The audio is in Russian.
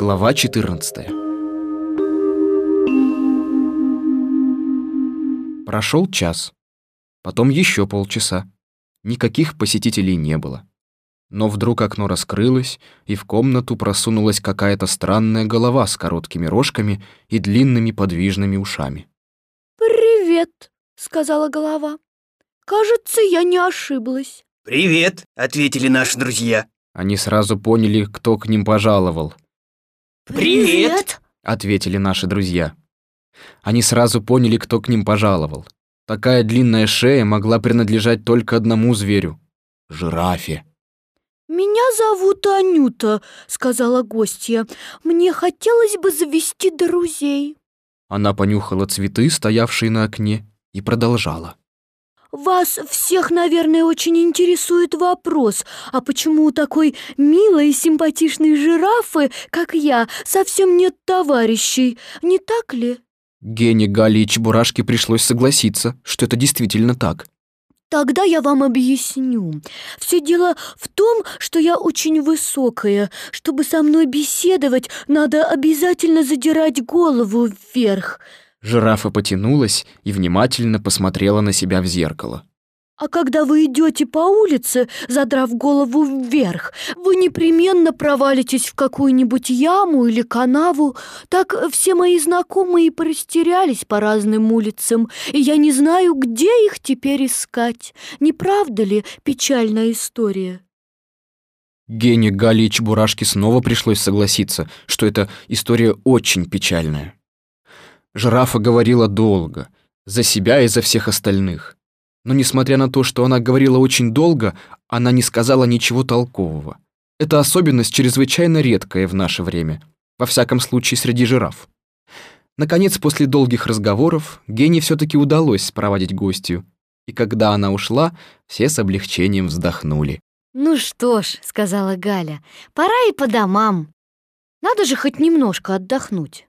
Глава 14 Прошел час, потом еще полчаса. Никаких посетителей не было. Но вдруг окно раскрылось, и в комнату просунулась какая-то странная голова с короткими рожками и длинными подвижными ушами. «Привет», — сказала голова. «Кажется, я не ошиблась». «Привет», — ответили наши друзья. Они сразу поняли, кто к ним пожаловал. «Привет!» — ответили наши друзья. Они сразу поняли, кто к ним пожаловал. Такая длинная шея могла принадлежать только одному зверю — жирафе. «Меня зовут Анюта», — сказала гостья. «Мне хотелось бы завести друзей». Она понюхала цветы, стоявшие на окне, и продолжала. Вас всех, наверное, очень интересует вопрос, а почему у такой милой и симпатичной жирафы, как я, совсем нет товарищей, не так ли? Гене, Гале и Чебурашке пришлось согласиться, что это действительно так. Тогда я вам объясню. Все дело в том, что я очень высокая. Чтобы со мной беседовать, надо обязательно задирать голову вверх. Жирафа потянулась и внимательно посмотрела на себя в зеркало. А когда вы идете по улице, задрав голову вверх, вы непременно провалитесь в какую-нибудь яму или канаву. Так все мои знакомые порастерялись по разным улицам, и я не знаю, где их теперь искать. Не правда ли печальная история? Гене, Гале и Чебурашке снова пришлось согласиться, что эта история очень печальная. Жирафа говорила долго, за себя и за всех остальных. Но несмотря на то, что она говорила очень долго, она не сказала ничего толкового. Это особенность чрезвычайно редкая в наше время, во всяком случае среди жираф. Наконец, после долгих разговоров, Гене все-таки удалось спровадить гостью, и когда она ушла, все с облегчением вздохнули. «Ну что ж», — сказала Галя, — «пора и по домам. Надо же хоть немножко отдохнуть».